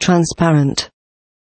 transparent.